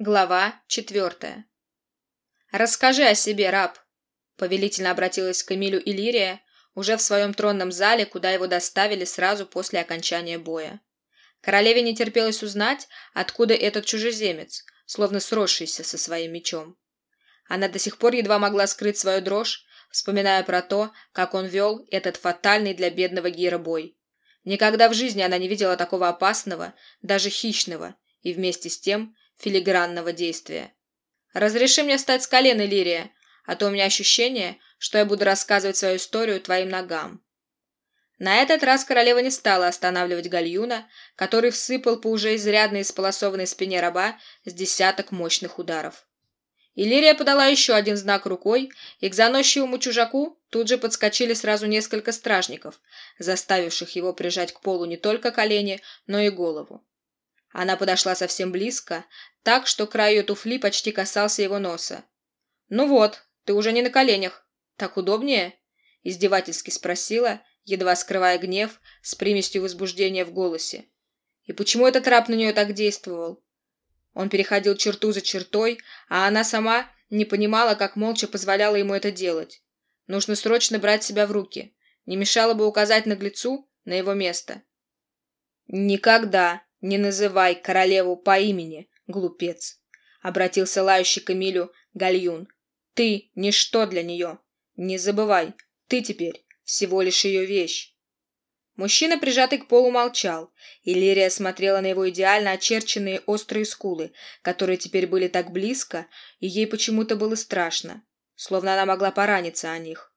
Глава четвертая. «Расскажи о себе, раб!» Повелительно обратилась к Эмилю Иллирия, уже в своем тронном зале, куда его доставили сразу после окончания боя. Королеве не терпелось узнать, откуда этот чужеземец, словно сросшийся со своим мечом. Она до сих пор едва могла скрыть свою дрожь, вспоминая про то, как он вел этот фатальный для бедного Гира бой. Никогда в жизни она не видела такого опасного, даже хищного, и вместе с тем филигранного действия. «Разреши мне встать с колен, Лирия, а то у меня ощущение, что я буду рассказывать свою историю твоим ногам». На этот раз королева не стала останавливать гальюна, который всыпал по уже изрядно исполосованной спине раба с десяток мощных ударов. Иллирия подала еще один знак рукой, и к заносчивому чужаку тут же подскочили сразу несколько стражников, заставивших его прижать к полу не только колени, но и голову. Она подошла совсем близко, так, что край ее туфли почти касался его носа. «Ну вот, ты уже не на коленях. Так удобнее?» – издевательски спросила, едва скрывая гнев с примесью возбуждения в голосе. «И почему этот раб на нее так действовал?» Он переходил черту за чертой, а она сама не понимала, как молча позволяла ему это делать. Нужно срочно брать себя в руки. Не мешало бы указать наглецу на его место. «Никогда не называй королеву по имени, глупец!» — обратился лающий к Эмилю Гальюн. «Ты — ничто для нее. Не забывай, ты теперь всего лишь ее вещь». Мужчина, прижатый к полу, молчал, и Лирия смотрела на его идеально очерченные острые скулы, которые теперь были так близко, и ей почему-то было страшно, словно она могла пораниться о них.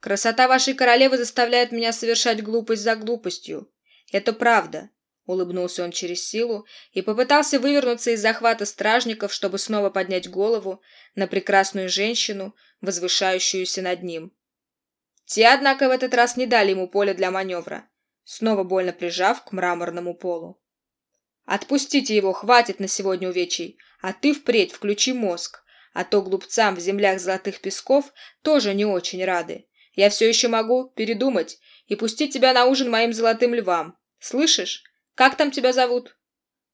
«Красота вашей королевы заставляет меня совершать глупость за глупостью. Это правда», — улыбнулся он через силу и попытался вывернуться из захвата стражников, чтобы снова поднять голову на прекрасную женщину, возвышающуюся над ним. Те, однако, в этот раз не дали ему поля для маневра, снова больно прижав к мраморному полу. «Отпустите его, хватит на сегодня увечий, а ты впредь включи мозг, а то глупцам в землях золотых песков тоже не очень рады. Я все еще могу передумать и пустить тебя на ужин моим золотым львам. Слышишь? Как там тебя зовут?»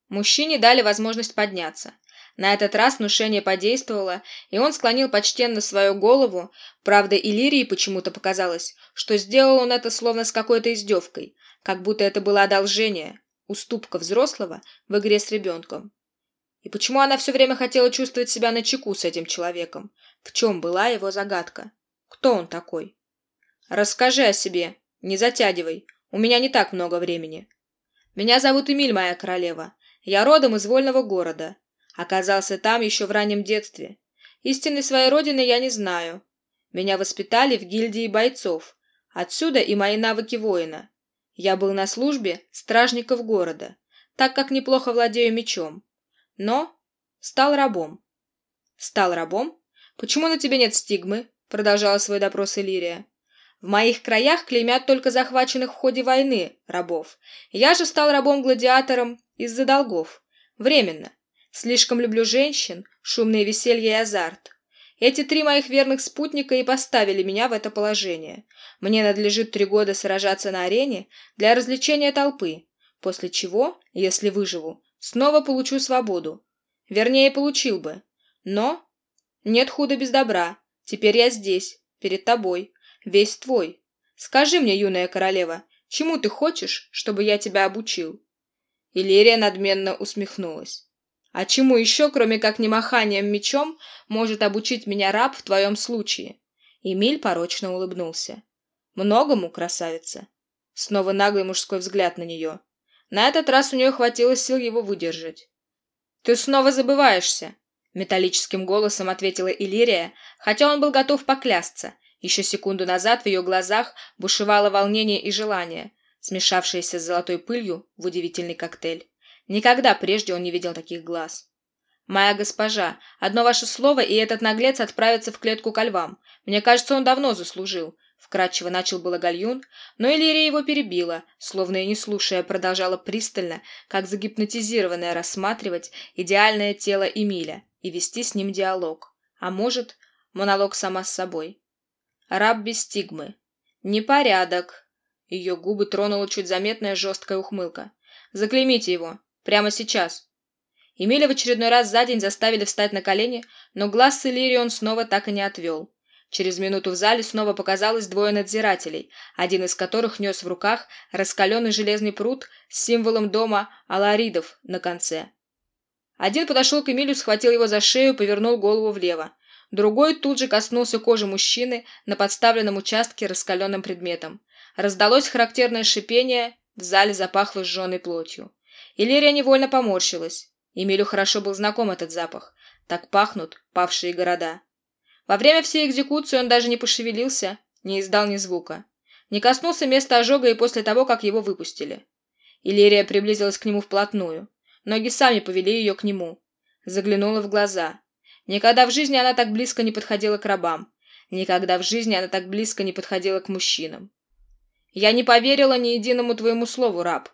Мужчине дали возможность подняться. На этот раз внушение подействовало, и он склонил почтенно свою голову. Правда, Иллирии почему-то показалось, что сделал он это словно с какой-то издевкой, как будто это было одолжение, уступка взрослого в игре с ребенком. И почему она все время хотела чувствовать себя на чеку с этим человеком? В чем была его загадка? Кто он такой? «Расскажи о себе, не затягивай, у меня не так много времени». «Меня зовут Эмиль, моя королева. Я родом из вольного города. Оказался там еще в раннем детстве. Истинной своей родины я не знаю. Меня воспитали в гильдии бойцов. Отсюда и мои навыки воина. Я был на службе стражников города, так как неплохо владею мечом. Но стал рабом. Стал рабом? Почему на тебе нет стигмы? Продолжала свой допрос Иллирия. В моих краях клеймят только захваченных в ходе войны рабов. Я же стал рабом-гладиатором из-за долгов. Временно. Слишком люблю женщин, шумные веселье и азарт. Эти три моих верных спутника и поставили меня в это положение. Мне надлежит три года сражаться на арене для развлечения толпы, после чего, если выживу, снова получу свободу. Вернее, получил бы. Но нет худа без добра. Теперь я здесь, перед тобой, весь твой. Скажи мне, юная королева, чему ты хочешь, чтобы я тебя обучил?» Иллирия надменно усмехнулась. А чему еще, кроме как немаханием мечом, может обучить меня раб в твоем случае?» Эмиль порочно улыбнулся. «Многому, красавица». Снова наглый мужской взгляд на нее. На этот раз у нее хватило сил его выдержать. «Ты снова забываешься», — металлическим голосом ответила Иллирия, хотя он был готов поклясться. Еще секунду назад в ее глазах бушевало волнение и желание, смешавшееся с золотой пылью в удивительный коктейль. Никогда прежде он не видел таких глаз. «Моя госпожа, одно ваше слово, и этот наглец отправится в клетку ко львам. Мне кажется, он давно заслужил». Вкратчиво начал было гальюн, но Иллирия его перебила, словно и не слушая, продолжала пристально, как загипнотизированная, рассматривать идеальное тело Эмиля и вести с ним диалог. А может, монолог сама с собой. Раб без стигмы. Непорядок. Ее губы тронула чуть заметная жесткая ухмылка. Заклеймите его. Прямо сейчас. Эмиля в очередной раз за день заставили встать на колени, но глаз с Иллирией он снова так и не отвел. Через минуту в зале снова показалось двое надзирателей, один из которых нес в руках раскаленный железный пруд с символом дома Аларидов на конце. Один подошел к Эмилю, схватил его за шею повернул голову влево. Другой тут же коснулся кожи мужчины на подставленном участке раскаленным предметом. Раздалось характерное шипение, в зале запахло сжженной плотью. Иллирия невольно поморщилась. Эмилю хорошо был знаком этот запах. Так пахнут павшие города. Во время всей экзекуции он даже не пошевелился, не издал ни звука. Не коснулся места ожога и после того, как его выпустили. Иллирия приблизилась к нему вплотную. Ноги сами повели ее к нему. Заглянула в глаза. Никогда в жизни она так близко не подходила к рабам. Никогда в жизни она так близко не подходила к мужчинам. «Я не поверила ни единому твоему слову, раб.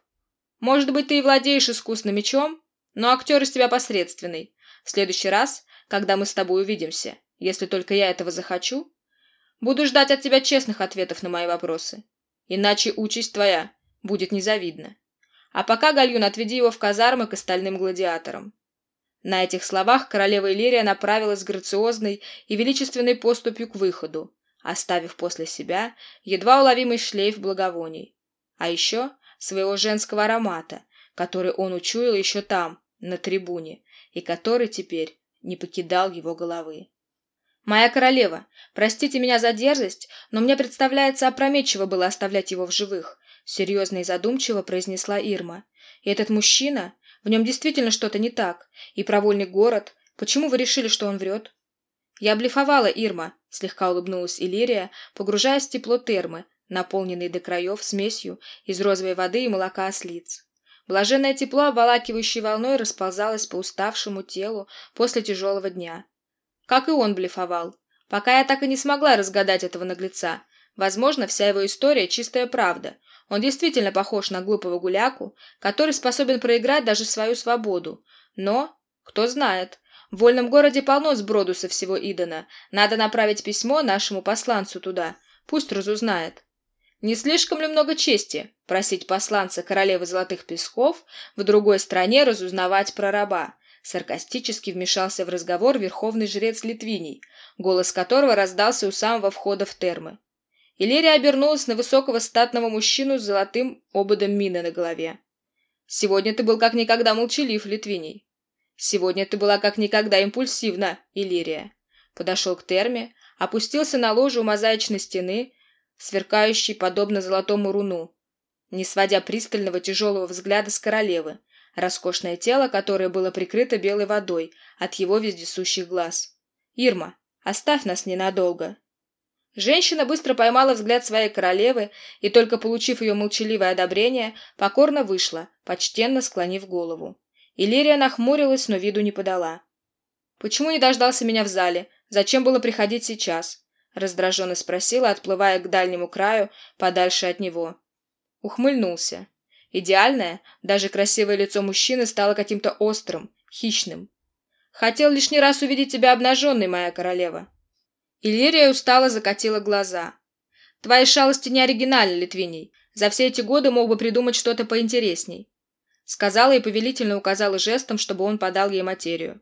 Может быть, ты и владеешь искусным мечом, но актер из тебя посредственный. В следующий раз, когда мы с тобой увидимся, если только я этого захочу, буду ждать от тебя честных ответов на мои вопросы. Иначе участь твоя будет незавидна. А пока, Гальюн, отведи его в казармы к остальным гладиаторам». На этих словах королева Иллирия направилась грациозной и величественной поступью к выходу, оставив после себя едва уловимый шлейф благовоний. А еще своего женского аромата, который он учуял еще там, на трибуне, и который теперь не покидал его головы. «Моя королева, простите меня за дерзость, но мне представляется опрометчиво было оставлять его в живых», серьезно и задумчиво произнесла Ирма. «И этот мужчина, в нем действительно что-то не так. И провольный город. Почему вы решили, что он врет?» «Я блефовала, Ирма», — слегка улыбнулась Иллирия, погружаясь в тепло термы, наполненной до краев смесью из розовой воды и молока ослиц. Блаженное тепло, обволакивающей волной, расползалось по уставшему телу после тяжелого дня. Как и он блефовал. Пока я так и не смогла разгадать этого наглеца. Возможно, вся его история – чистая правда. Он действительно похож на глупого гуляку, который способен проиграть даже свою свободу. Но, кто знает, в вольном городе полно сброду со всего Идона. Надо направить письмо нашему посланцу туда. Пусть разузнает. Не слишком ли много чести просить посланца королевы Золотых Песков в другой стране разузнавать про раба? Саркастически вмешался в разговор верховный жрец Литвиний, голос которого раздался у самого входа в термы. Иллирия обернулась на высокого статного мужчину с золотым ободом мины на голове. «Сегодня ты был как никогда молчалив, Литвиний. Сегодня ты была как никогда импульсивна, Иллирия». Подошел к терме, опустился на ложу у мозаичной стены, сверкающей подобно золотому руну, не сводя пристального тяжелого взгляда с королевы, роскошное тело, которое было прикрыто белой водой от его вездесущих глаз. «Ирма, оставь нас ненадолго». Женщина быстро поймала взгляд своей королевы и, только получив ее молчаливое одобрение, покорно вышла, почтенно склонив голову. Иллирия нахмурилась, но виду не подала. «Почему не дождался меня в зале? Зачем было приходить сейчас?» раздраженно спросила, отплывая к дальнему краю, подальше от него. Ухмыльнулся. Идеальное, даже красивое лицо мужчины стало каким-то острым, хищным. «Хотел лишний раз увидеть тебя обнаженной, моя королева». Иллирия устало закатила глаза. «Твои шалости не оригинальны, Литвиней. За все эти годы мог бы придумать что-то поинтересней». Сказала и повелительно указала жестом, чтобы он подал ей материю.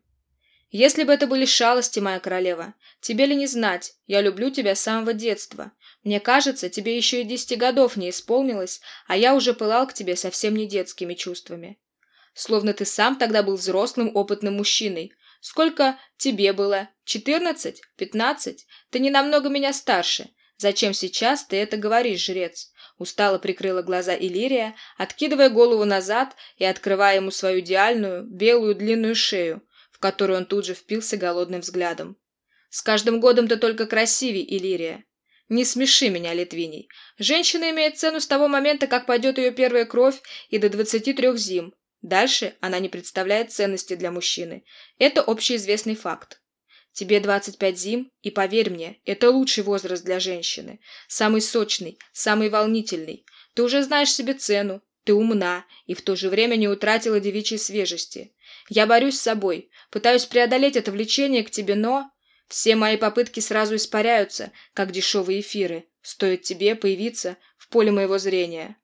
«Если бы это были шалости, моя королева, тебе ли не знать, я люблю тебя с самого детства. Мне кажется, тебе еще и десяти годов не исполнилось, а я уже пылал к тебе совсем не детскими чувствами. Словно ты сам тогда был взрослым опытным мужчиной. Сколько тебе было? Четырнадцать? Пятнадцать? Ты не намного меня старше. Зачем сейчас ты это говоришь, жрец?» Устало прикрыла глаза Иллирия, откидывая голову назад и открывая ему свою идеальную, белую длинную шею, в которую он тут же впился голодным взглядом. «С каждым годом ты только красивей, Иллирия. Не смеши меня, Литвиний. Женщина имеет цену с того момента, как пойдет ее первая кровь, и до двадцати трех зим. Дальше она не представляет ценности для мужчины. Это общеизвестный факт. Тебе 25 зим, и поверь мне, это лучший возраст для женщины. Самый сочный, самый волнительный. Ты уже знаешь себе цену, ты умна и в то же время не утратила девичьей свежести. Я борюсь с собой, пытаюсь преодолеть это влечение к тебе, но... Все мои попытки сразу испаряются, как дешевые эфиры. Стоит тебе появиться в поле моего зрения.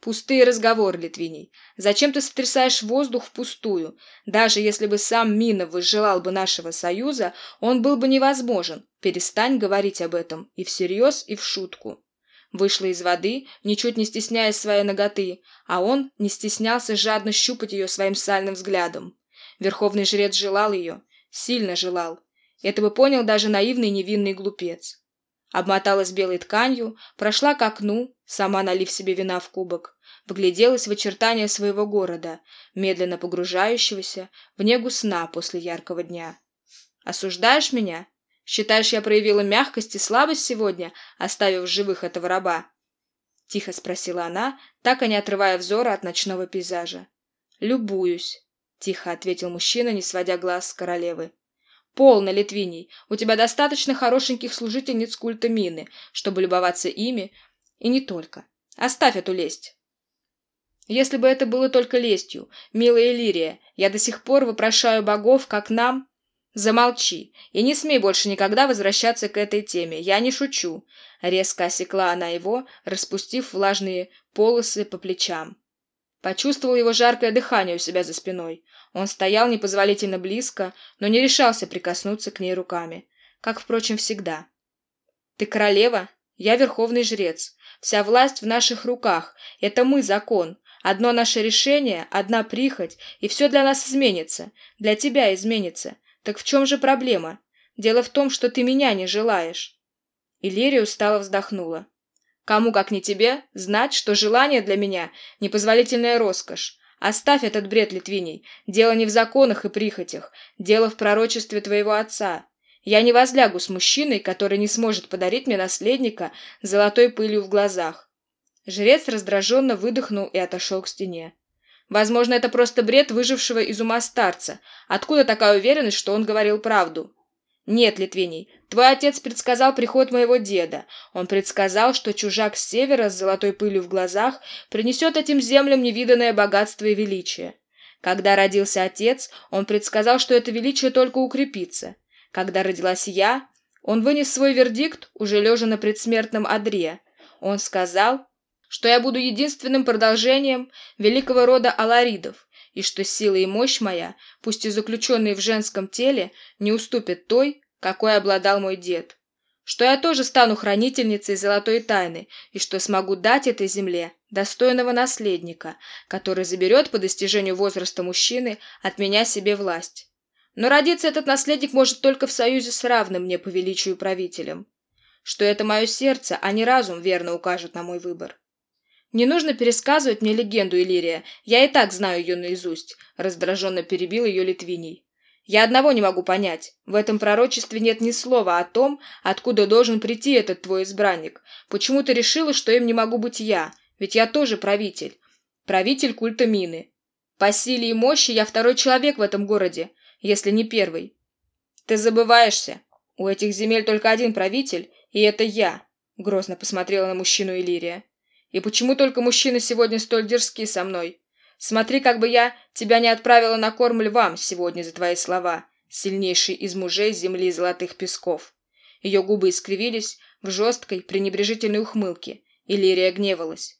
Пустые разговоры, Литвиний. Зачем ты сотрясаешь воздух впустую? Даже если бы сам Минов возжелал бы нашего союза, он был бы невозможен. Перестань говорить об этом. И всерьез, и в шутку. Вышла из воды, ничуть не стесняясь своей ноготы, а он не стеснялся жадно щупать ее своим сальным взглядом. Верховный жрец желал ее, сильно желал. Это бы понял даже наивный невинный глупец. Обмоталась белой тканью, прошла к окну, сама налив себе вина в кубок, вгляделась в очертания своего города, медленно погружающегося в негу сна после яркого дня. «Осуждаешь меня? Считаешь, я проявила мягкость и слабость сегодня, оставив живых этого раба?» Тихо спросила она, так и не отрывая взора от ночного пейзажа. «Любуюсь», — тихо ответил мужчина, не сводя глаз с королевы. «Полно, Литвиний, у тебя достаточно хорошеньких служительниц культа Мины, чтобы любоваться ими, и не только. Оставь эту лесть». «Если бы это было только лестью, милая Лирия, я до сих пор вопрошаю богов, как нам...» «Замолчи и не смей больше никогда возвращаться к этой теме, я не шучу», — резко осекла она его, распустив влажные полосы по плечам. Почувствовал его жаркое дыхание у себя за спиной. Он стоял непозволительно близко, но не решался прикоснуться к ней руками, как, впрочем, всегда. «Ты королева, я верховный жрец. Вся власть в наших руках. Это мы закон. Одно наше решение, одна прихоть, и все для нас изменится. Для тебя изменится. Так в чем же проблема? Дело в том, что ты меня не желаешь». Иллирия устало вздохнула. «Кому, как не тебе, знать, что желание для меня — непозволительная роскошь, Оставь этот бред, Литвиний. Дело не в законах и прихотях. Дело в пророчестве твоего отца. Я не возлягу с мужчиной, который не сможет подарить мне наследника золотой пылью в глазах. Жрец раздраженно выдохнул и отошел к стене. Возможно, это просто бред выжившего из ума старца. Откуда такая уверенность, что он говорил правду? «Нет, Литвиний, твой отец предсказал приход моего деда. Он предсказал, что чужак с севера с золотой пылью в глазах принесет этим землям невиданное богатство и величие. Когда родился отец, он предсказал, что это величие только укрепится. Когда родилась я, он вынес свой вердикт, уже лежа на предсмертном одре. Он сказал, что я буду единственным продолжением великого рода аларидов, и что сила и мощь моя, пусть и заключенные в женском теле, не уступят той, какой обладал мой дед. Что я тоже стану хранительницей золотой тайны, и что смогу дать этой земле достойного наследника, который заберет по достижению возраста мужчины от меня себе власть. Но родиться этот наследник может только в союзе с равным мне по величию правителем. Что это мое сердце, а не разум верно укажет на мой выбор. «Не нужно пересказывать мне легенду, Иллирия. Я и так знаю ее наизусть», — раздраженно перебил ее Литвиний. «Я одного не могу понять. В этом пророчестве нет ни слова о том, откуда должен прийти этот твой избранник. Почему ты решила, что им не могу быть я? Ведь я тоже правитель. Правитель культа Мины. По силе и мощи я второй человек в этом городе, если не первый. Ты забываешься. У этих земель только один правитель, и это я», — грозно посмотрела на мужчину Иллирия. И почему только мужчины сегодня столь дерзки со мной? Смотри, как бы я тебя не отправила на корм львам сегодня за твои слова, сильнейший из мужей земли золотых песков. Ее губы искривились в жесткой, пренебрежительной ухмылке, и Лирия гневалась.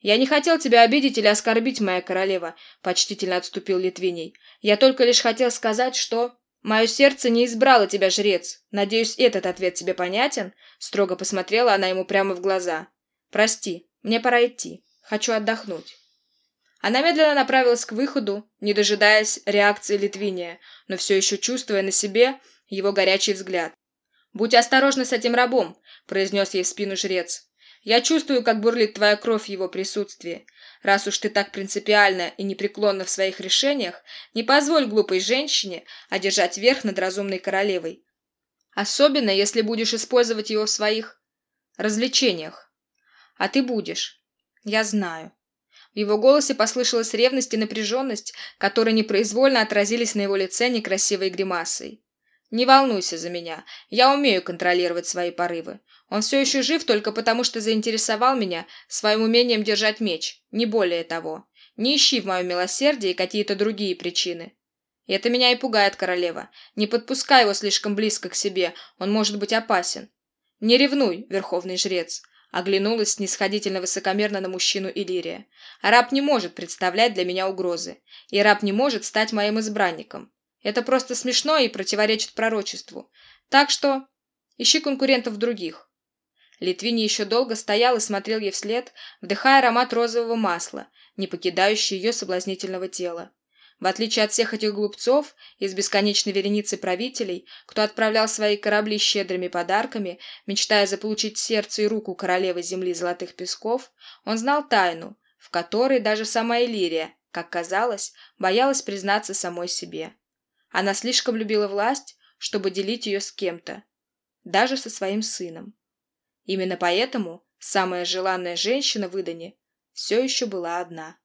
«Я не хотел тебя обидеть или оскорбить, моя королева», — почтительно отступил Литвиней. «Я только лишь хотел сказать, что...» «Мое сердце не избрало тебя, жрец. Надеюсь, этот ответ тебе понятен?» Строго посмотрела она ему прямо в глаза. «Прости, мне пора идти. Хочу отдохнуть». Она медленно направилась к выходу, не дожидаясь реакции Литвиния, но все еще чувствуя на себе его горячий взгляд. «Будь осторожна с этим рабом», — произнес ей в спину жрец. «Я чувствую, как бурлит твоя кровь в его присутствии. Раз уж ты так принципиальна и непреклонна в своих решениях, не позволь глупой женщине одержать верх над разумной королевой. Особенно, если будешь использовать его в своих развлечениях. А ты будешь. Я знаю. В его голосе послышалась ревность и напряженность, которые непроизвольно отразились на его лице некрасивой гримасой. «Не волнуйся за меня. Я умею контролировать свои порывы. Он все еще жив только потому, что заинтересовал меня своим умением держать меч. Не более того. Не ищи в моем милосердии какие-то другие причины. И это меня и пугает, королева. Не подпускай его слишком близко к себе, он может быть опасен. Не ревнуй, верховный жрец. Оглянулась снисходительно высокомерно на мужчину Иллирия. «Раб не может представлять для меня угрозы, и раб не может стать моим избранником. Это просто смешно и противоречит пророчеству. Так что ищи конкурентов других». Литвини еще долго стоял и смотрел ей вслед, вдыхая аромат розового масла, не покидающий ее соблазнительного тела. В отличие от всех этих глупцов из бесконечной вереницы правителей, кто отправлял свои корабли щедрыми подарками, мечтая заполучить сердце и руку королевы земли золотых песков, он знал тайну, в которой даже сама Элирия, как казалось, боялась признаться самой себе. Она слишком любила власть, чтобы делить ее с кем-то, даже со своим сыном. Именно поэтому самая желанная женщина в Идане все еще была одна.